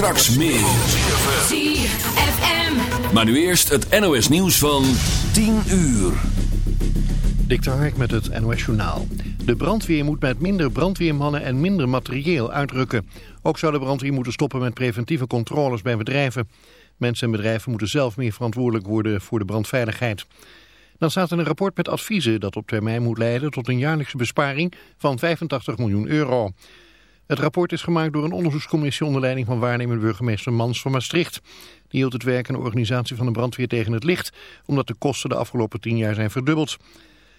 Straks meer. ZFM. Maar nu eerst het NOS nieuws van 10 uur. Dik Hark met het NOS Journaal. De brandweer moet met minder brandweermannen en minder materieel uitrukken. Ook zou de brandweer moeten stoppen met preventieve controles bij bedrijven. Mensen en bedrijven moeten zelf meer verantwoordelijk worden voor de brandveiligheid. Dan staat er een rapport met adviezen dat op termijn moet leiden tot een jaarlijkse besparing van 85 miljoen euro. Het rapport is gemaakt door een onderzoekscommissie onder leiding van waarnemend burgemeester Mans van Maastricht. Die hield het werk en de organisatie van de brandweer tegen het licht, omdat de kosten de afgelopen tien jaar zijn verdubbeld.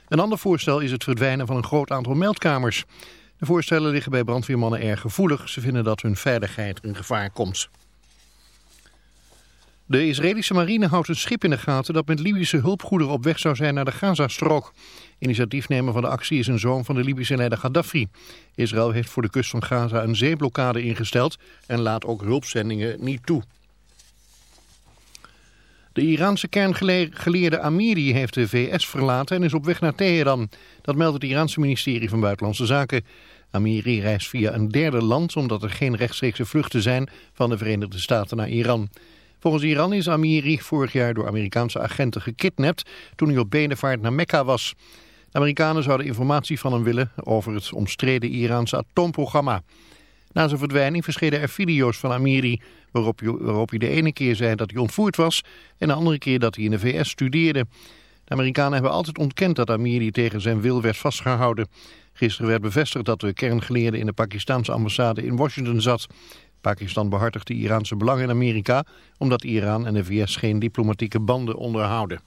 Een ander voorstel is het verdwijnen van een groot aantal meldkamers. De voorstellen liggen bij brandweermannen erg gevoelig. Ze vinden dat hun veiligheid in gevaar komt. De Israëlische marine houdt een schip in de gaten dat met Libische hulpgoederen op weg zou zijn naar de Gazastrook. Initiatiefnemer van de actie is een zoon van de Libische leider Gaddafi. Israël heeft voor de kust van Gaza een zeeblokkade ingesteld en laat ook hulpzendingen niet toe. De Iraanse kerngeleerde Amiri heeft de VS verlaten en is op weg naar Teheran. Dat meldt het Iraanse ministerie van Buitenlandse Zaken. Amiri reist via een derde land omdat er geen rechtstreekse vluchten zijn van de Verenigde Staten naar Iran. Volgens Iran is Amiri vorig jaar door Amerikaanse agenten gekidnapt toen hij op benenvaart naar Mekka was. De Amerikanen zouden informatie van hem willen over het omstreden Iraanse atoomprogramma. Na zijn verdwijning verschenen er video's van Amiri waarop, waarop hij de ene keer zei dat hij ontvoerd was en de andere keer dat hij in de VS studeerde. De Amerikanen hebben altijd ontkend dat Amiri tegen zijn wil werd vastgehouden. Gisteren werd bevestigd dat de kerngeleerde in de Pakistanse ambassade in Washington zat. Pakistan behartigt de Iraanse belangen in Amerika omdat Iran en de VS geen diplomatieke banden onderhouden.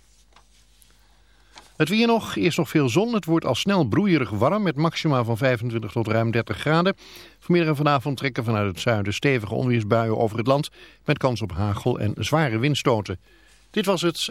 Het weer nog, eerst nog veel zon. Het wordt al snel broeierig warm met maxima van 25 tot ruim 30 graden. Vanmiddag en vanavond trekken vanuit het zuiden stevige onweersbuien over het land... met kans op hagel en zware windstoten. Dit was het.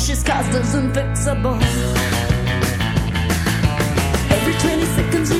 She's cast as unfixable. Every 20 seconds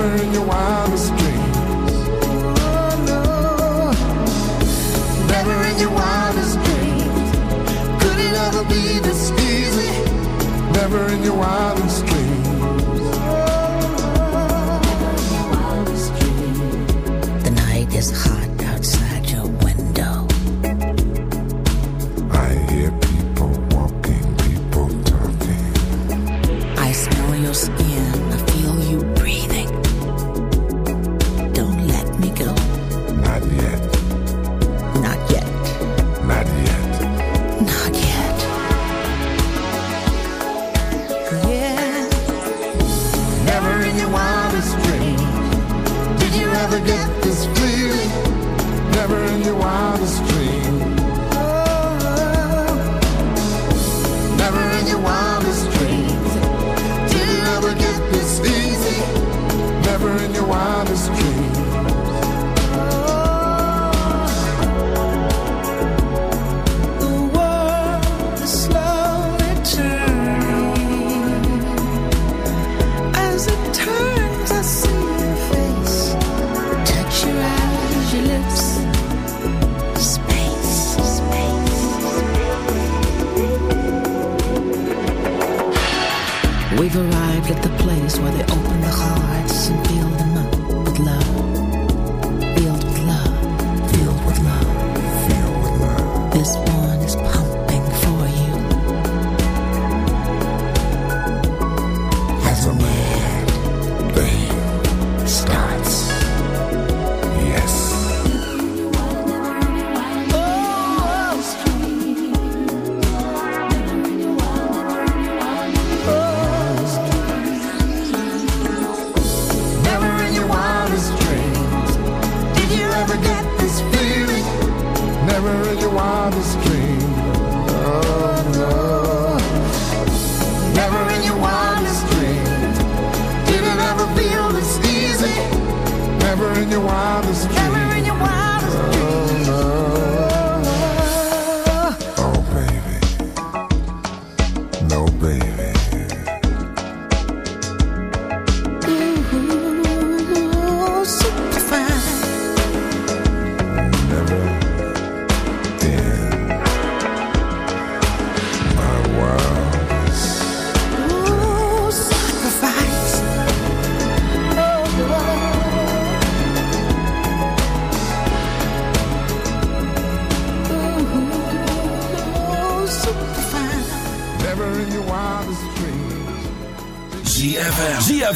Never in your wildest dreams. Oh no, never in your wildest dreams could it ever be this easy? Never in your wildest dreams.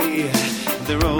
The road.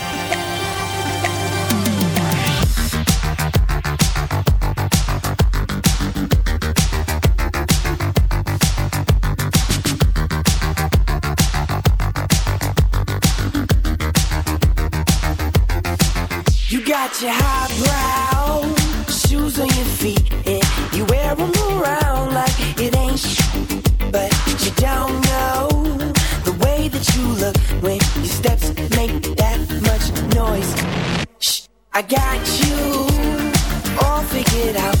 Your shoes on your feet, and you wear them around like it ain't sh- But you don't know the way that you look when your steps make that much noise. Shh, I got you all figured out.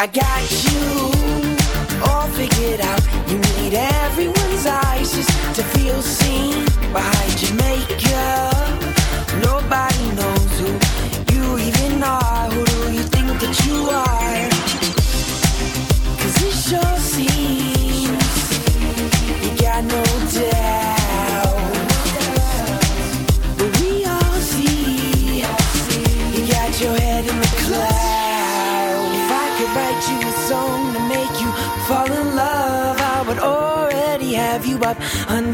I got you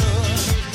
understood.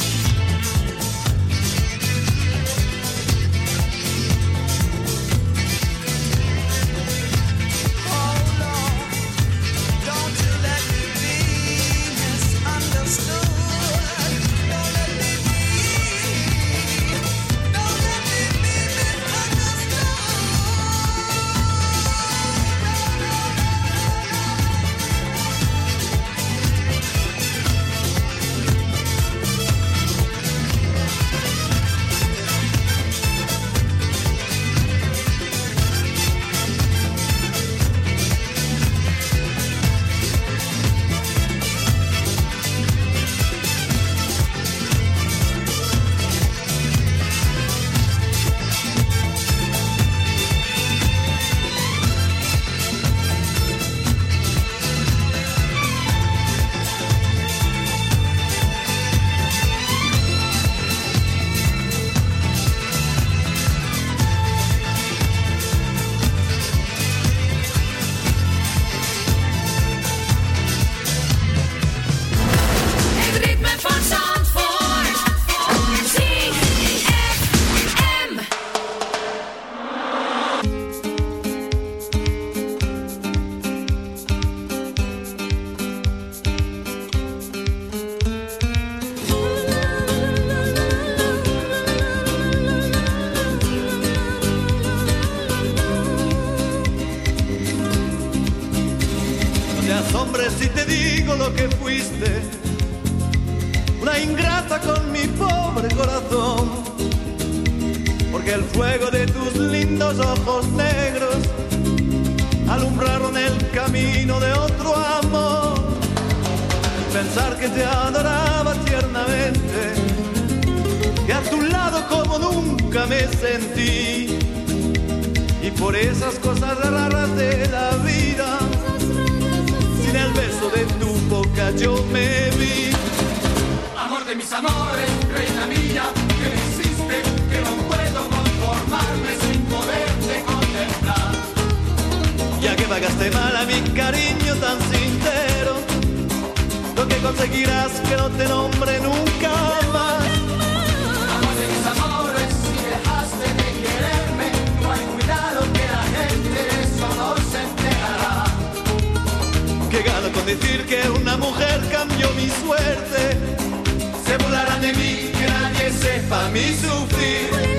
Pensar que te adoraba tiernamente, que a tu lado como nunca me sentí, y por esas cosas raras de la vida sin el beso de tu boca yo me vi. Amor de mis amores, reina mía, que me hiciste, que no puedo conformarme sin poderte contemplar. Ya que pagaste mal a mi cariño tan sincero, lo que conseguirás que no te nombre nunca más. Amor de mis amores, si dejaste de quererme, no hay cuidado que la gente de eso no se enterará. Que gano con decir que una mujer cambió mi suerte. Se burlarán de mí, que nadie sepa mi sufrir.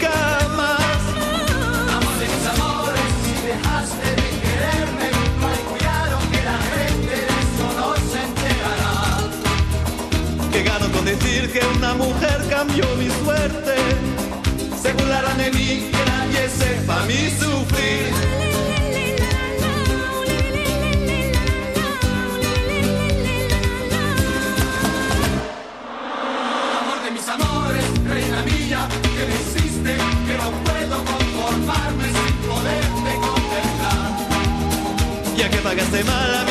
que una mujer cambió mi suerte. Se burlarán de mí, que nadie sepa mi sufrir. Amor de mis amores, reina mía, que me hiciste, que no puedo conformarme sin poderte contemplar. Ya que pagaste mal a